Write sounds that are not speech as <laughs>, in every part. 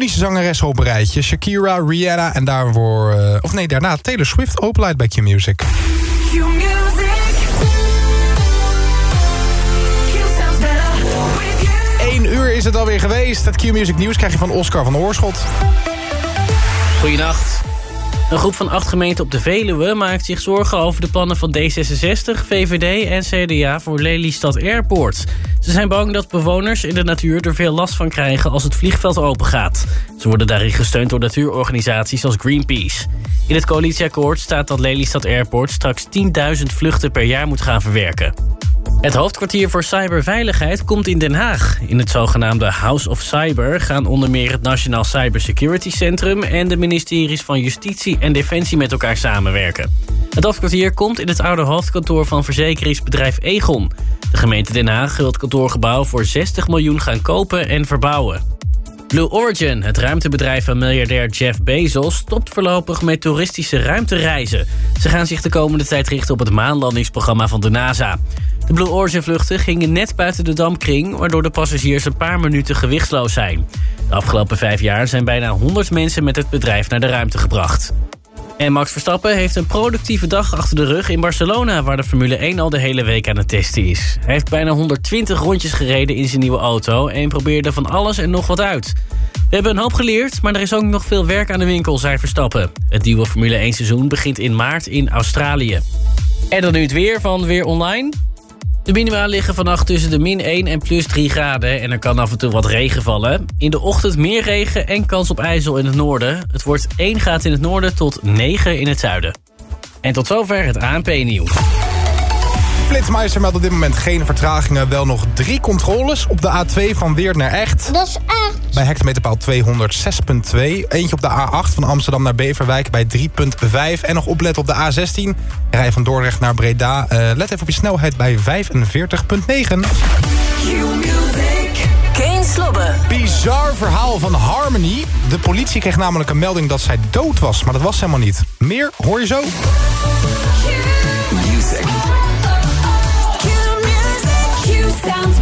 iconische zangeressen op een rijtje. Shakira, Rihanna en daarvoor... eh, of nee, daarna Taylor Swift openluidt bij Q-Music. 1 uur is het alweer geweest. Het Q-Music nieuws krijg je van Oscar van Oorschot. Goedenacht. Een groep van acht gemeenten op de Veluwe maakt zich zorgen over de plannen van D66, VVD en CDA voor Lelystad Airport. Ze zijn bang dat bewoners in de natuur er veel last van krijgen als het vliegveld opengaat. Ze worden daarin gesteund door natuurorganisaties als Greenpeace. In het coalitieakkoord staat dat Lelystad Airport straks 10.000 vluchten per jaar moet gaan verwerken. Het hoofdkwartier voor cyberveiligheid komt in Den Haag. In het zogenaamde House of Cyber gaan onder meer het Nationaal Cybersecurity Centrum... en de ministeries van Justitie en Defensie met elkaar samenwerken. Het hoofdkwartier komt in het oude hoofdkantoor van verzekeringsbedrijf Egon. De gemeente Den Haag wil het kantoorgebouw voor 60 miljoen gaan kopen en verbouwen. Blue Origin, het ruimtebedrijf van miljardair Jeff Bezos... stopt voorlopig met toeristische ruimtereizen. Ze gaan zich de komende tijd richten op het maanlandingsprogramma van de NASA. De Blue Origin-vluchten gingen net buiten de dampkring... waardoor de passagiers een paar minuten gewichtsloos zijn. De afgelopen vijf jaar zijn bijna 100 mensen met het bedrijf naar de ruimte gebracht. En Max Verstappen heeft een productieve dag achter de rug in Barcelona... waar de Formule 1 al de hele week aan het testen is. Hij heeft bijna 120 rondjes gereden in zijn nieuwe auto... en probeerde van alles en nog wat uit. We hebben een hoop geleerd, maar er is ook nog veel werk aan de winkel, zei Verstappen. Het nieuwe Formule 1 seizoen begint in maart in Australië. En dan nu het weer van Weer Online. De minima liggen vannacht tussen de min 1 en plus 3 graden... en er kan af en toe wat regen vallen. In de ochtend meer regen en kans op ijzel in het noorden. Het wordt 1 graad in het noorden tot 9 in het zuiden. En tot zover het ANP-nieuws. Flitsmeister meldt op dit moment geen vertragingen. Wel nog drie controles op de A2 van Weert naar Echt. Dat is echt. Bij hectometerpaal 206.2. Eentje op de A8 van Amsterdam naar Beverwijk bij 3.5. En nog opletten op de A16. Rij van Dordrecht naar Breda. Eh, let even op je snelheid bij 45.9. Q-music. Geen slobben. Bizar verhaal van Harmony. De politie kreeg namelijk een melding dat zij dood was. Maar dat was helemaal niet. Meer hoor je zo. Sounds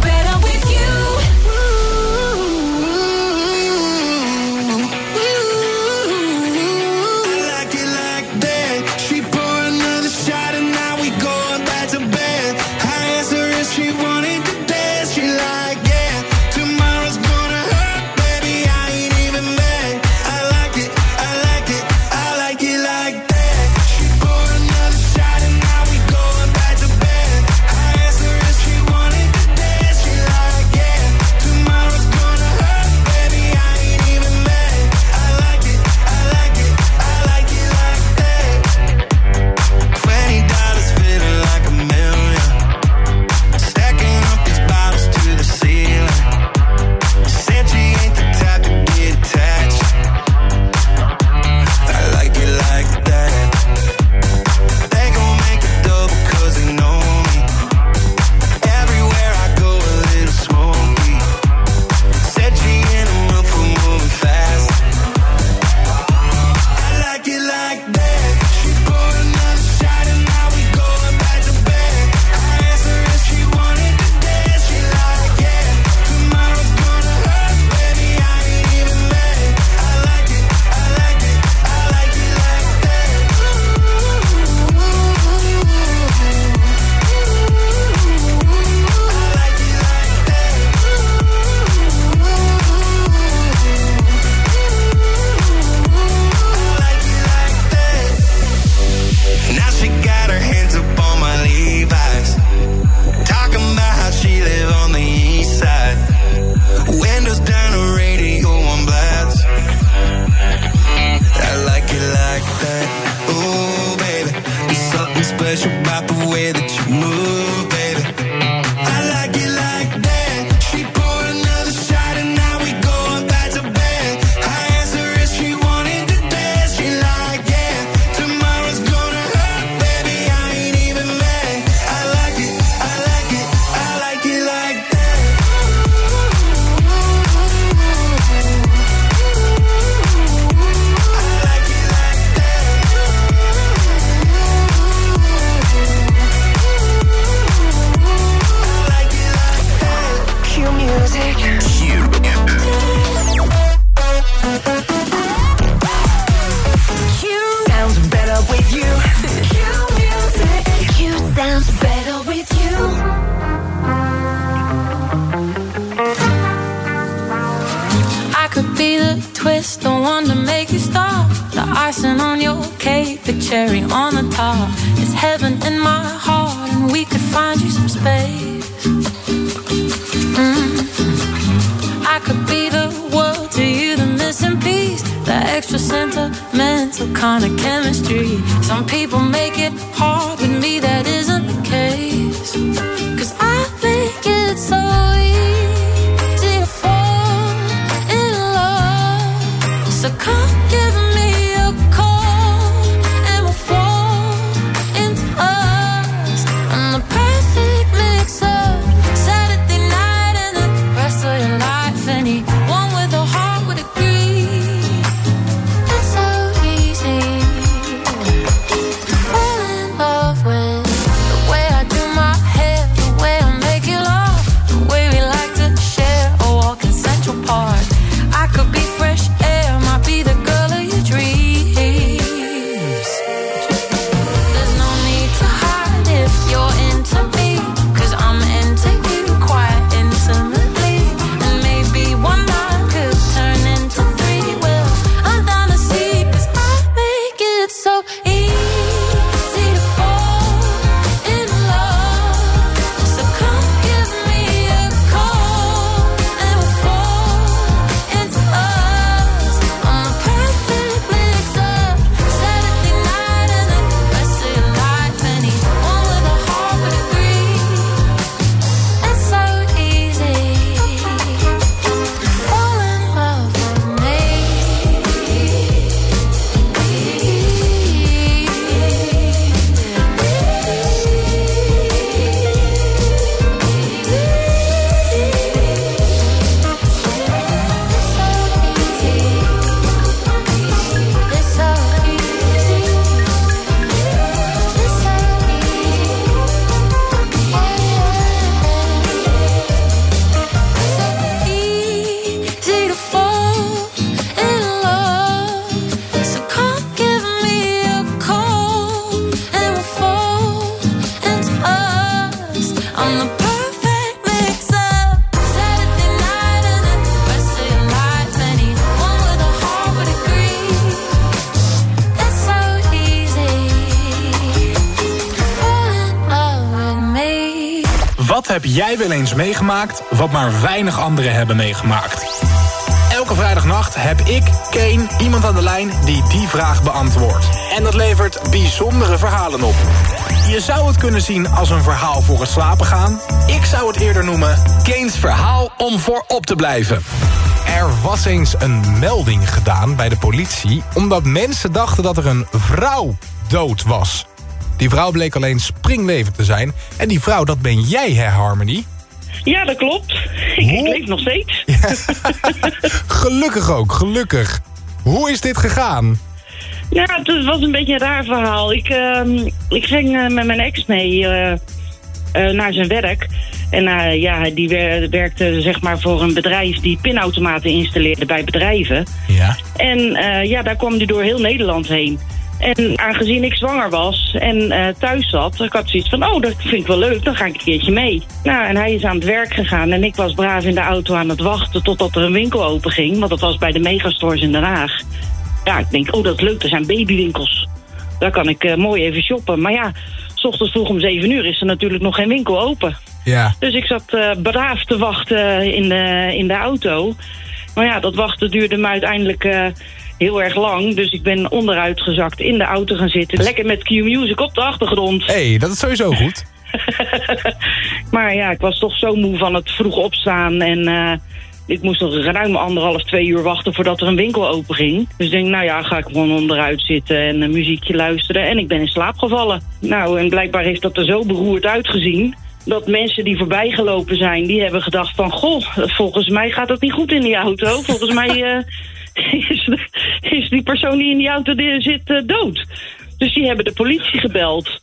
I could be the world to you, the missing piece, the extra sentimental kind of chemistry. Some people make it hard with me, that isn't the case. Meegemaakt wat maar weinig anderen hebben meegemaakt? Elke vrijdagnacht heb ik, Kane, iemand aan de lijn die die vraag beantwoordt. En dat levert bijzondere verhalen op. Je zou het kunnen zien als een verhaal voor het slapen gaan. Ik zou het eerder noemen Kane's verhaal om voor op te blijven. Er was eens een melding gedaan bij de politie... omdat mensen dachten dat er een vrouw dood was. Die vrouw bleek alleen springlevend te zijn. En die vrouw, dat ben jij, hè, Harmony? Ja, dat klopt. Ik, ik leef nog steeds. <laughs> gelukkig ook, gelukkig. Hoe is dit gegaan? Ja, het was een beetje een raar verhaal. Ik, ehm, ik ging eh, met mijn ex mee eh, eh, naar zijn werk. En ja, die wer- werkte zeg maar voor een bedrijf die pinautomaten installeerde bij bedrijven. Ja. En ja, daar kwam hij door heel Nederland heen. En aangezien ik zwanger was en eh, thuis zat, ik had zoiets van, oh, dat vind ik wel leuk, dan ga ik een keertje mee. Nou, en hij is aan het werk gegaan en ik was braaf in de auto aan het wachten totdat er een winkel open ging. Want dat was bij de megastores in Den Haag. Ja, ik denk, oh, dat is leuk, er zijn babywinkels. Daar kan ik eh, mooi even shoppen. Maar ja, s ochtends vroeg om zeven uur is er natuurlijk nog geen winkel open. Ja. Dus ik zat eh, braaf te wachten in de, in de auto. Maar ja, dat wachten duurde me uiteindelijk heel erg lang. Dus ik ben onderuit gezakt in de auto gaan zitten. Lekker met Q-Music op de achtergrond. Hé, hey, dat is sowieso <laughs> goed. Maar ja, ik was toch zo moe van het vroeg opstaan. En eh, ik moest nog ruim anderhalf, twee uur wachten voordat er een winkel open ging. Dus ik denk, nou ja, ga ik gewoon onderuit zitten en een muziekje luisteren. En ik ben in slaap gevallen. Nou, en blijkbaar heeft dat er zo beroerd uitgezien dat mensen die voorbijgelopen zijn, die hebben gedacht van... goh, volgens mij gaat het niet goed in die auto. Volgens mij <laughs> eh, <laughs> is, die persoon die in die auto zit eh, dood. Dus die hebben de politie gebeld.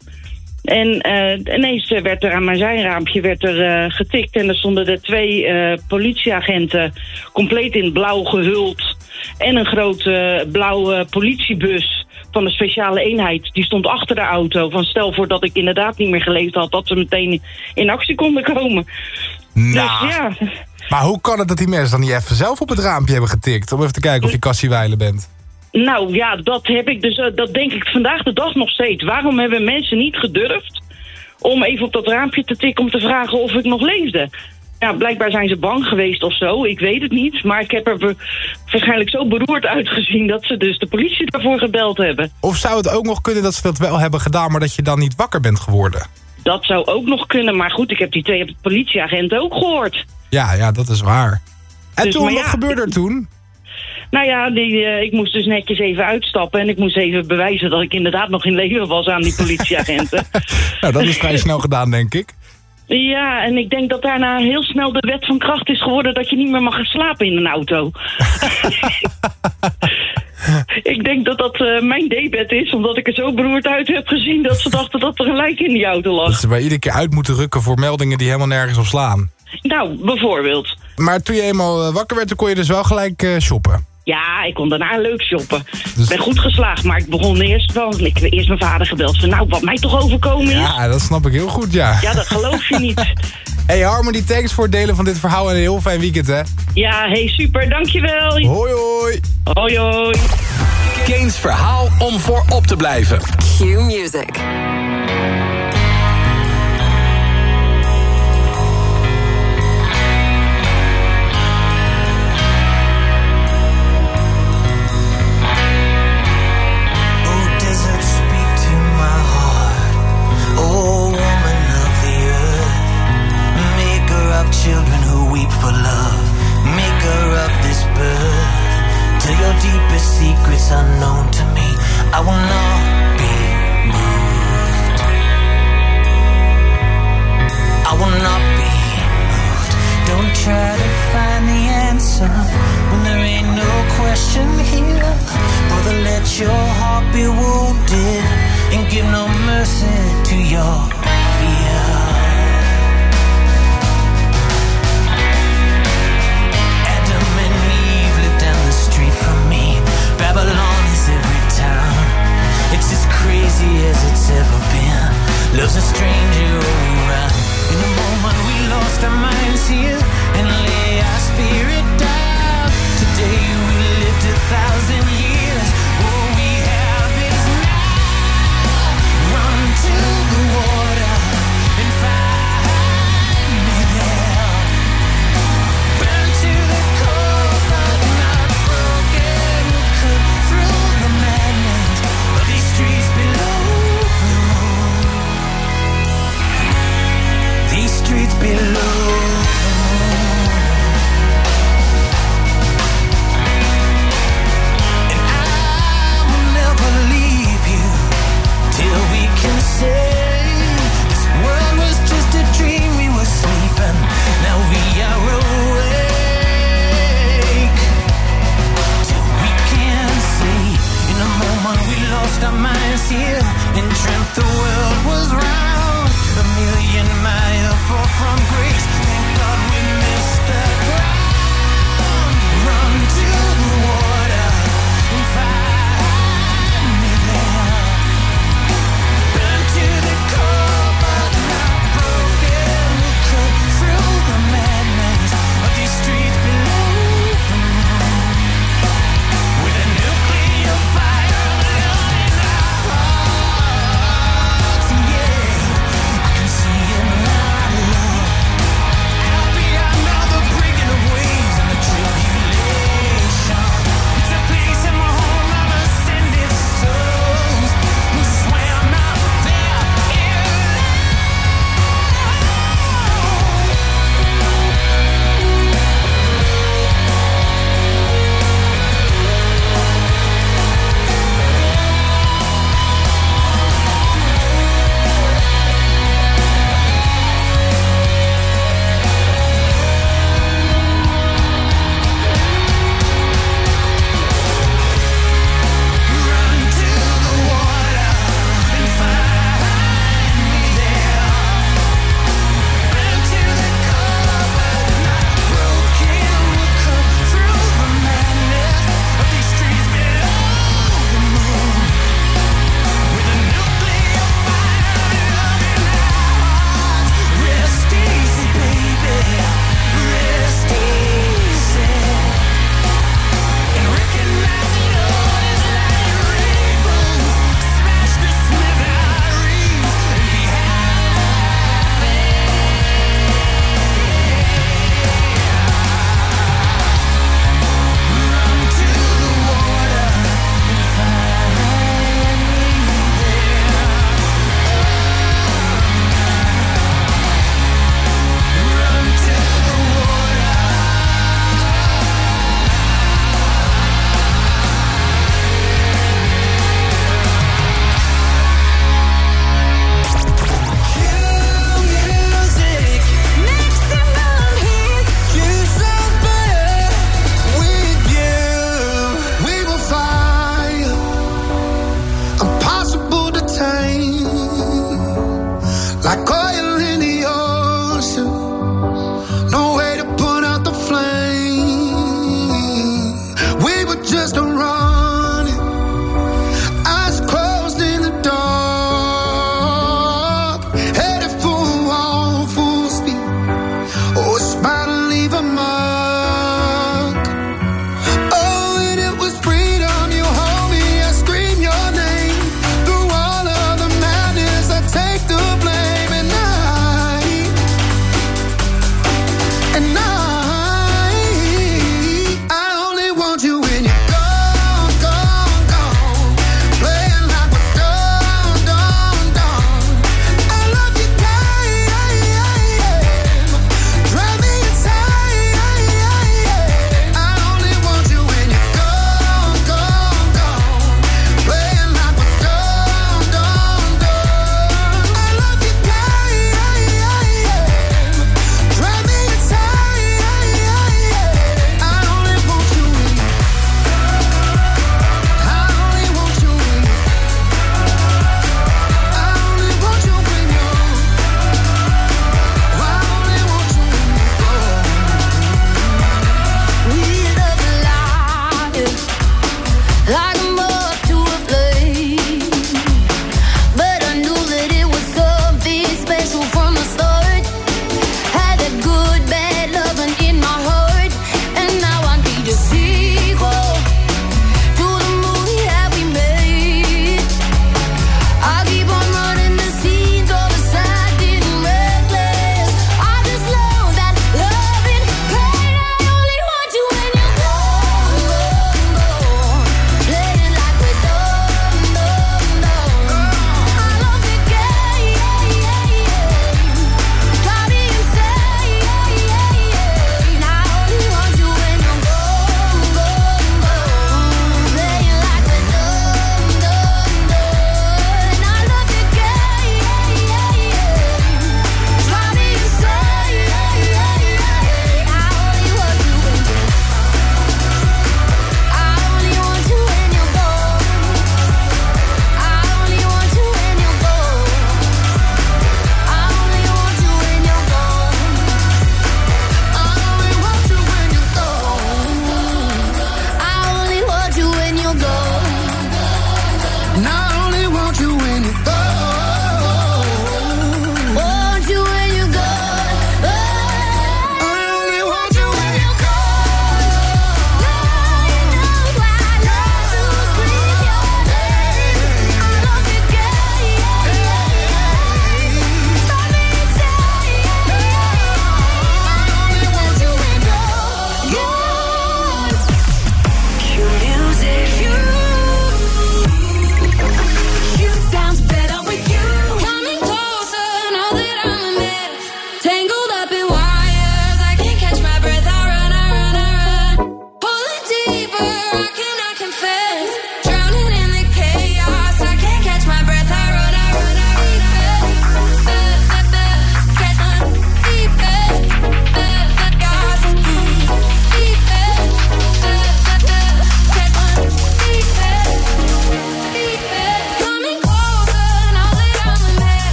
En eh, ineens eh, werd er aan mijn zijraampje werd er, getikt... en er stonden er twee politieagenten compleet in blauw gehuld... en een grote blauwe politiebus van de speciale eenheid. Die stond achter de auto. Van stel voor dat ik inderdaad niet meer geleefd had... dat ze meteen in actie konden komen. Nou, Dus ja, Maar hoe kan het dat die mensen dan niet even zelf op het raampje hebben getikt... om even te kijken of je Cassie Weilen bent? Nou ja, dat heb ik dus, eh, dat denk ik vandaag de dag nog steeds. Waarom hebben mensen niet gedurfd om even op dat raampje te tikken om te vragen of ik nog leefde? Ja, blijkbaar zijn ze bang geweest of zo, ik weet het niet. Maar ik heb er waarschijnlijk zo beroerd uitgezien dat ze dus de politie daarvoor gebeld hebben. Of zou het ook nog kunnen dat ze dat wel hebben gedaan... maar dat je dan niet wakker bent geworden? Dat zou ook nog kunnen, maar goed, ik heb die twee politieagenten ook gehoord. Ja, ja, dat is waar. En Dus, toen, wat gebeurde er toen? Nou ja, die, eh, ik moest dus netjes even uitstappen en ik moest even bewijzen dat ik inderdaad nog in leven was aan die politieagenten. <laughs> Nou, dat is vrij snel gedaan, denk ik. Ja, en ik denk dat daarna heel snel de wet van kracht is geworden dat je niet meer mag gaan slapen in een auto. <laughs> ik denk dat dat eh, mijn debet is, omdat ik er zo beroerd uit heb gezien dat ze dachten dat er een lijk in die auto Dat lag. ze bij iedere keer uit moeten rukken voor meldingen die helemaal nergens op slaan. Nou, bijvoorbeeld. Maar toen je eenmaal eh, wakker werd, kon je dus wel gelijk eh, shoppen. Ja, ik kon daarna leuk shoppen. Dus- Ik ben goed geslaagd, maar ik begon eerst wel... Ik heb eerst mijn vader gebeld van, nou, wat mij toch overkomen is... Ja, dat snap ik heel goed, ja. Ja, dat geloof je niet. <laughs> Hey Harmony, thanks voor het delen van dit verhaal en een heel fijn weekend, hè. Ja, hey, super, dankjewel. Hoi, hoi. Hoi, hoi. Kane's verhaal om voor op te blijven. Q Music. Unknown to me. I will not be moved. I will not be moved. Don't try to find the answer when there ain't no question here. Brother, let your heart be wounded and give no mercy to your It's as crazy as it's ever been. Love's a stranger around. In the moment we lost our minds here and lay our spirit down. Today we lived a thousand years.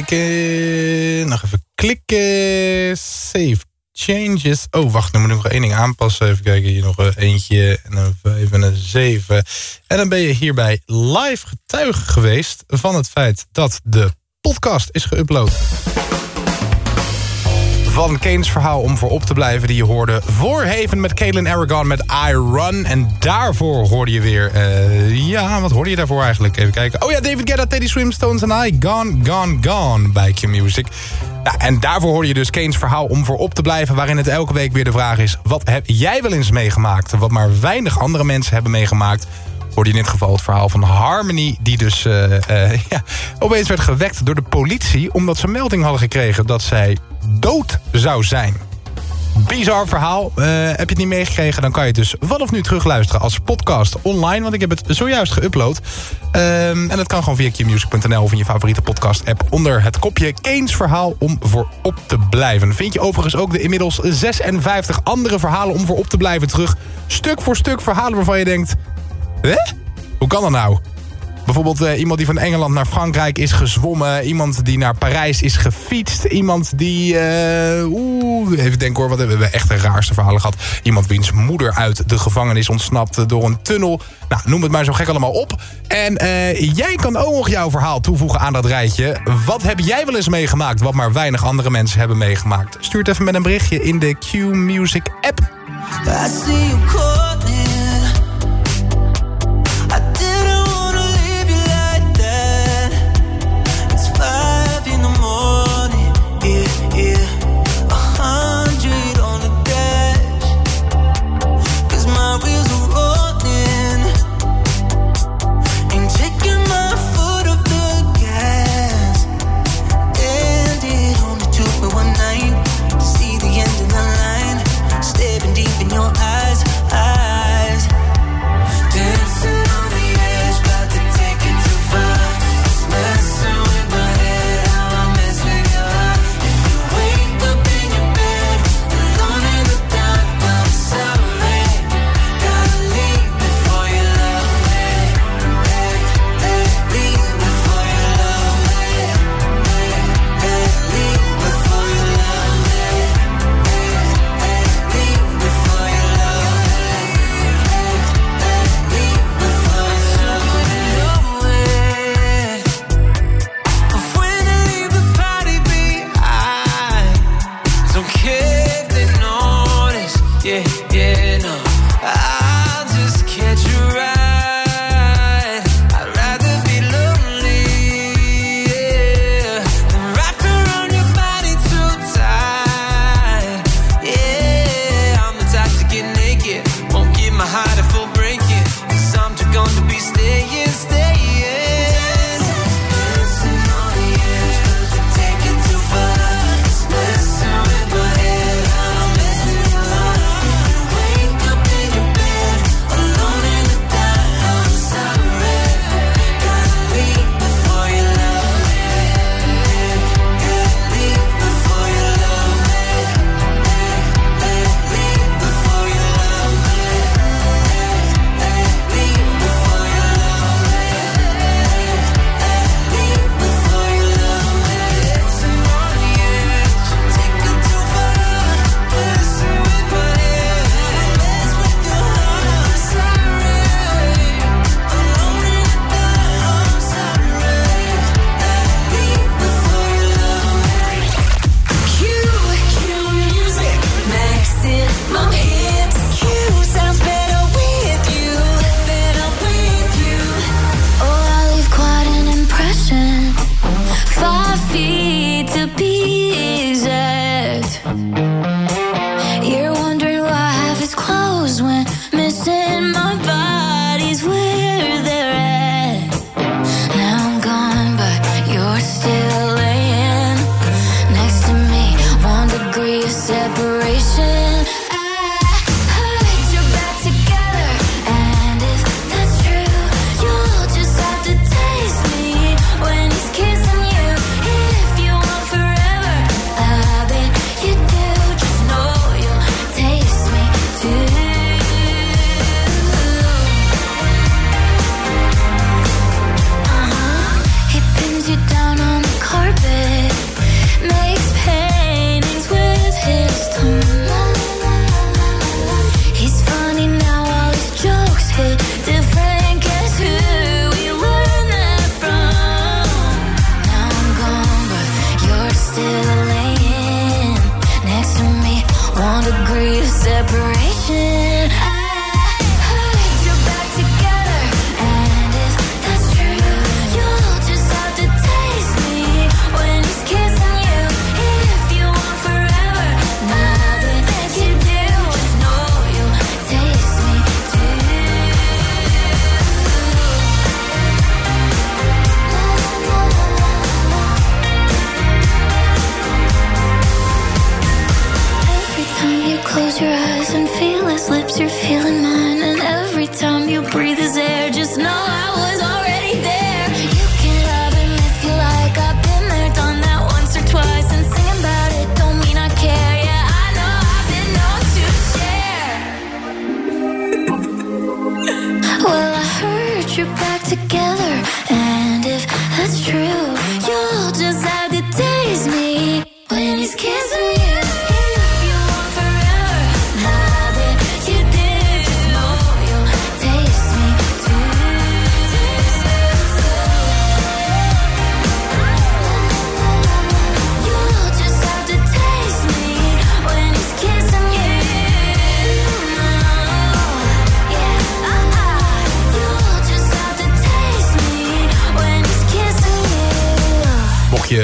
Nog even klikken. Save changes. Oh, wacht, dan moet ik nog één ding aanpassen. Even kijken, hier nog een eentje. En een vijf en een zeven. En dan ben je hierbij live getuige geweest... van het feit dat de podcast is geüpload. Van Kane's verhaal om voor op te blijven die je hoorde. Voor Haven met Caitlin Aragon met I Run. En daarvoor hoorde je weer... eh, ja, wat hoorde je daarvoor eigenlijk? Even kijken. Oh ja, David Guetta, Teddy Swimstones en I. Gone, Gone, Gone bij Q-Music. Ja, en daarvoor hoorde je dus Kane's verhaal om voor op te blijven... waarin het elke week weer de vraag is... wat heb jij wel eens meegemaakt? Wat maar weinig andere mensen hebben meegemaakt hoorde je in dit geval het verhaal van Harmony... die dus eh, eh, <laughs> ja, opeens werd gewekt door de politie... omdat ze melding hadden gekregen dat zij dood zou zijn. Bizar verhaal. Eh, heb je het niet meegekregen, dan kan je het dus vanaf nu terugluisteren als podcast online. Want ik heb het zojuist geüpload. Ehm, en dat kan gewoon via qmusic.nl of in je favoriete podcast app... onder het kopje Keens verhaal om voor op te blijven. Vind je overigens ook de inmiddels 56 andere verhalen om voor op te blijven terug. Stuk voor stuk verhalen waarvan je denkt... Hè? Hoe kan dat nou? Bijvoorbeeld eh, iemand die van Engeland naar Frankrijk is gezwommen. Iemand die naar Parijs is gefietst. Iemand die... eh, Oeh, even denken hoor, wat hebben we echt de raarste verhalen gehad. Iemand wiens moeder uit de gevangenis ontsnapt door een tunnel. Nou, noem het maar zo gek allemaal op. En eh, jij kan ook nog jouw verhaal toevoegen aan dat rijtje. Wat heb jij wel eens meegemaakt wat maar weinig andere mensen hebben meegemaakt? Stuur het even met een berichtje in de Q-Music app.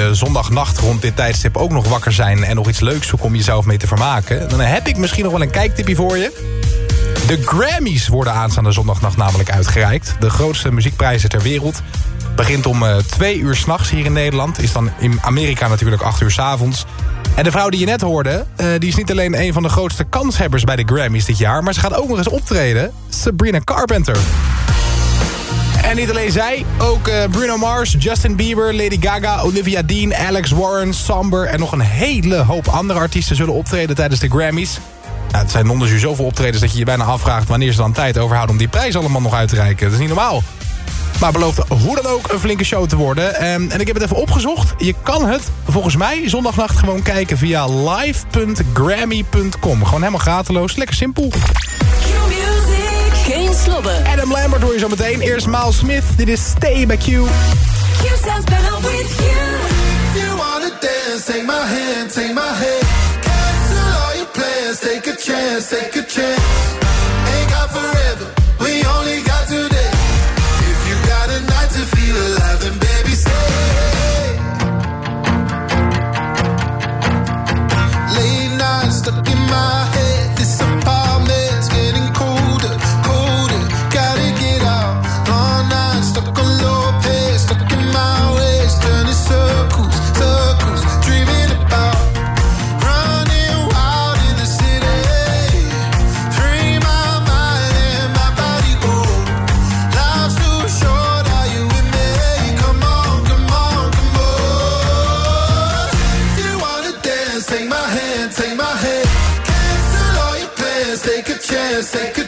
Je zondagnacht rond dit tijdstip ook nog wakker zijn... en nog iets leuks zoeken om jezelf mee te vermaken... dan heb ik misschien nog wel een kijktipje voor je. De Grammys worden aanstaande zondagnacht namelijk uitgereikt. De grootste muziekprijzen ter wereld. Begint om eh, twee uur s'nachts hier in Nederland. Is dan in Amerika natuurlijk acht uur s'avonds. En de vrouw die je net hoorde... eh, die is niet alleen een van de grootste kanshebbers bij de Grammys dit jaar... maar ze gaat ook nog eens optreden. Sabrina Carpenter. En niet alleen zij, ook eh, Bruno Mars, Justin Bieber, Lady Gaga, Olivia Dean, Alex Warren, Samber... en nog een hele hoop andere artiesten zullen optreden tijdens de Grammys. Nou, het zijn onderzoek zoveel optredens dat je je bijna afvraagt... wanneer ze dan tijd overhouden om die prijs allemaal nog uit te reiken. Dat is niet normaal. Maar belooft hoe dan ook een flinke show te worden. Ehm, en ik heb het even opgezocht. Je kan het volgens mij zondagnacht gewoon kijken via live.grammy.com. Gewoon helemaal grateloos. Lekker simpel. Slobben. Adam Lambert hoor je zo meteen. Eerst Miles Smith. Dit is Stay by Q. Q sounds better with you. If you wanna dance, take my hand, take my hand. Cancel all your plans, take a chance, take a chance. Ain't got forever, we only take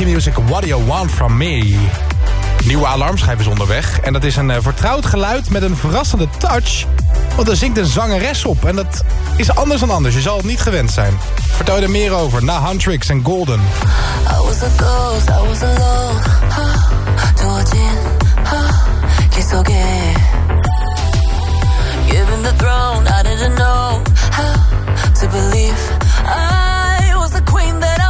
Q-Music What Do You Want From Me. Nieuwe alarmschijf is onderweg. En dat is een eh, vertrouwd geluid met een verrassende touch. Want er zingt een zangeres op. En dat is anders dan anders. Je zal het niet gewend zijn. Vertel er meer over na Huntrix en Golden. I was a ghost, I was alone. Ha, touching, ha, so gay. Given the throne, I didn't know how to believe. I was the queen that I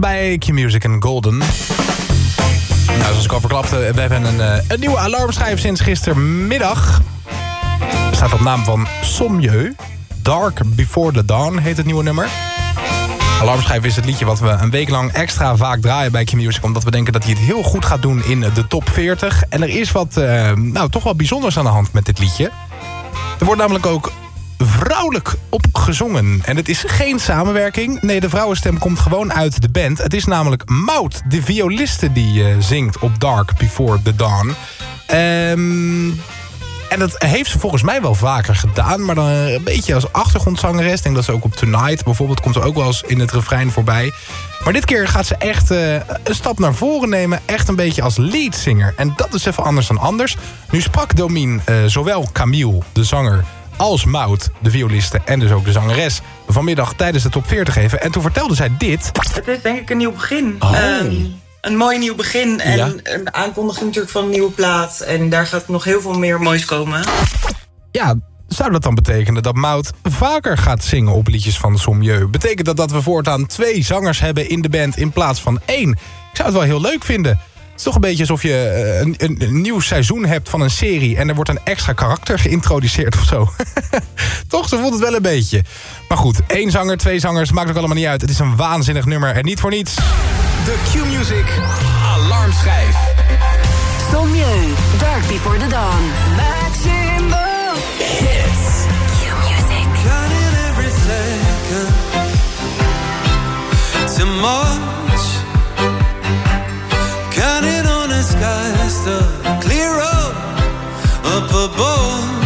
Bij Q-Music en Golden. Nou, zoals ik al verklapte, we hebben een, eh, een nieuwe alarmschijf sinds gistermiddag. Er staat op naam van Somjeu. Dark Before the Dawn heet het nieuwe nummer. Alarmschijf is het liedje wat we een week lang extra vaak draaien bij Q-Music... omdat we denken dat hij het heel goed gaat doen in de top 40. En er is wat, eh, nou, toch wel bijzonders aan de hand met dit liedje. Er wordt namelijk ook vrouwelijk op gezongen. En het is geen samenwerking. Nee, de vrouwenstem komt gewoon uit de band. Het is namelijk Maud, de violiste die eh, zingt op Dark Before the Dawn. Ehm, en dat heeft ze volgens mij wel vaker gedaan. Maar dan een beetje als achtergrondzangeres. Ik denk dat ze ook op Tonight bijvoorbeeld komt er ook wel eens in het refrein voorbij. Maar dit keer gaat ze echt eh, een stap naar voren nemen. Echt een beetje als leadzanger. En dat is even anders dan anders. Nu sprak Domien eh, zowel Camille, de zanger als Maud, de violiste en dus ook de zangeres... vanmiddag tijdens de top 40 even. En toen vertelde zij dit. Het is denk ik een nieuw begin. Oh. Ehm, een mooi nieuw begin en Ja. een aankondiging natuurlijk van een nieuwe plaat. En daar gaat nog heel veel meer moois komen. Ja, zou dat dan betekenen dat Maud vaker gaat zingen op liedjes van Sommieu? Betekent dat dat we voortaan twee zangers hebben in de band in plaats van één? Ik zou het wel heel leuk vinden. Het is toch een beetje alsof je eh, een, een, een nieuw seizoen hebt van een serie... en er wordt een extra karakter geïntroduceerd of zo. <laughs> toch, zo voelt het wel een beetje. Maar goed, één zanger, twee zangers, maakt ook allemaal niet uit. Het is een waanzinnig nummer en niet voor niets. De Q-Music Alarmschijf. Sommieu, Dark Before the Dawn. Maximum Hits. Q-Music. counting every second. Too skies, to clear up above.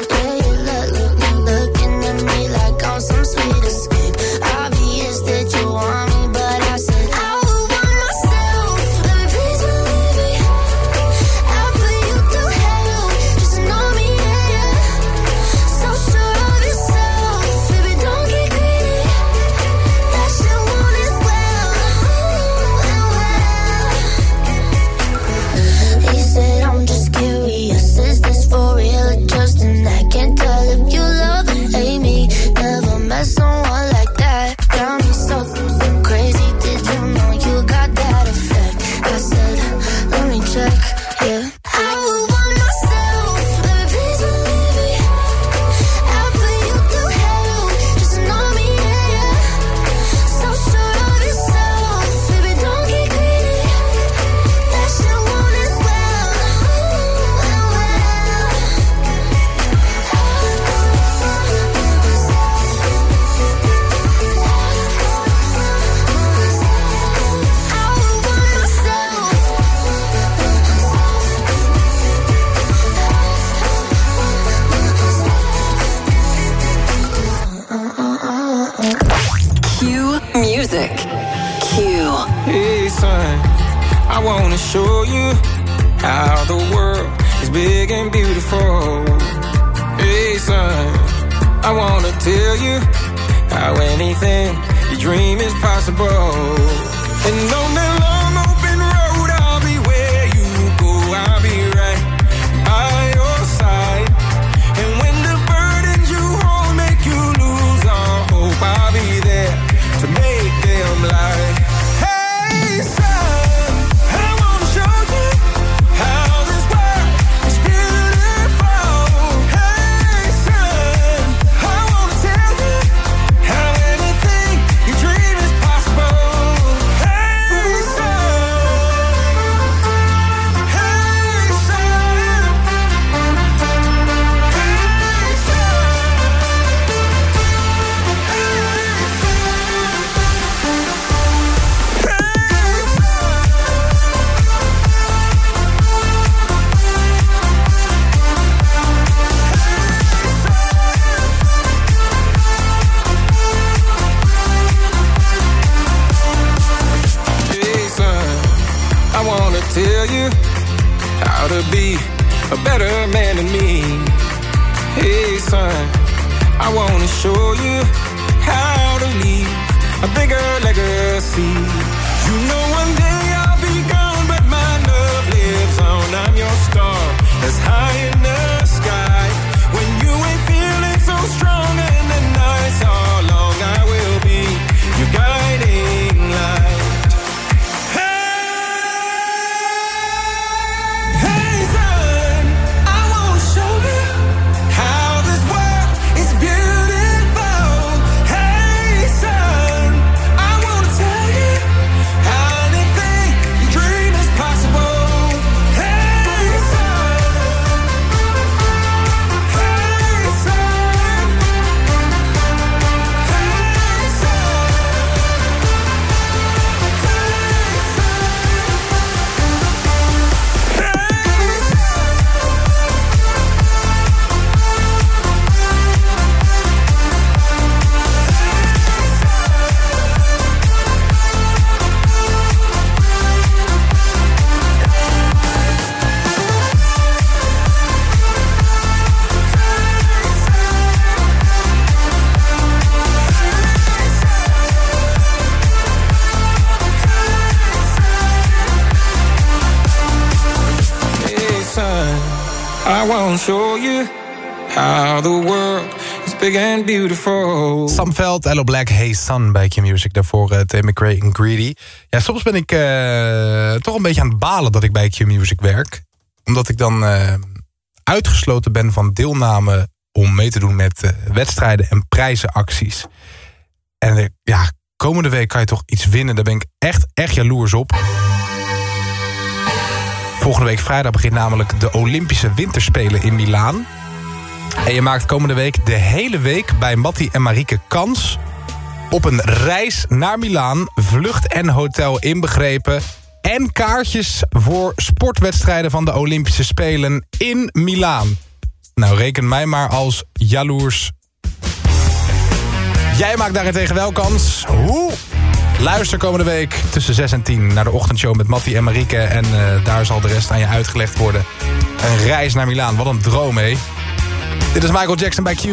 Ты I wanna show you how the is big and beautiful. Sam Veld, Ello Black, Hey Sun bij Q-Music. Daarvoor uh, Tim McRae en Greedy. Ja, soms ben ik eh, toch een beetje aan het balen dat ik bij Q-Music werk. Omdat ik dan eh, uitgesloten ben van deelname om mee te doen met wedstrijden en prijzenacties. En ja, komende week kan je toch iets winnen. Daar ben ik echt, echt jaloers op. Volgende week vrijdag begint namelijk de Olympische Winterspelen in Milaan. En je maakt komende week de hele week bij Matti en Marieke kans... op een reis naar Milaan, vlucht en hotel inbegrepen... en kaartjes voor sportwedstrijden van de Olympische Spelen in Milaan. Nou, reken mij maar als jaloers. Jij maakt daarentegen wel kans. Hoe? Luister komende week tussen 6 en 10 naar de ochtendshow met Matti en Marieke. En eh, daar zal de rest aan je uitgelegd worden. Een reis naar Milaan, wat een droom, hé. Dit is Michael Jackson bij Q.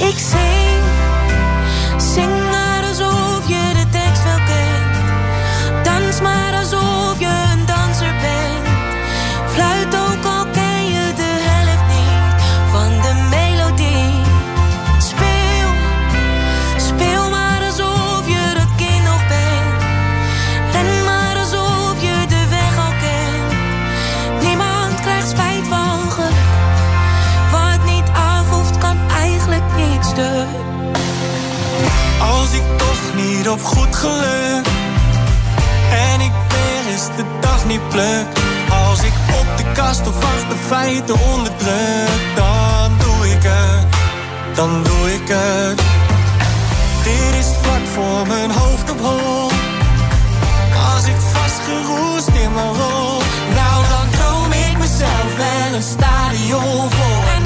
Ik Als ik op de kast of achter feiten onderdruk, Dan doe ik het, dan doe ik het. Dit is vlak voor mijn hoofd op hol. Als ik vastgeroest in mijn rol. Nou dan droom ik mezelf wel een stadion voor.